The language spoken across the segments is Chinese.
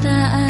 答案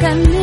canela.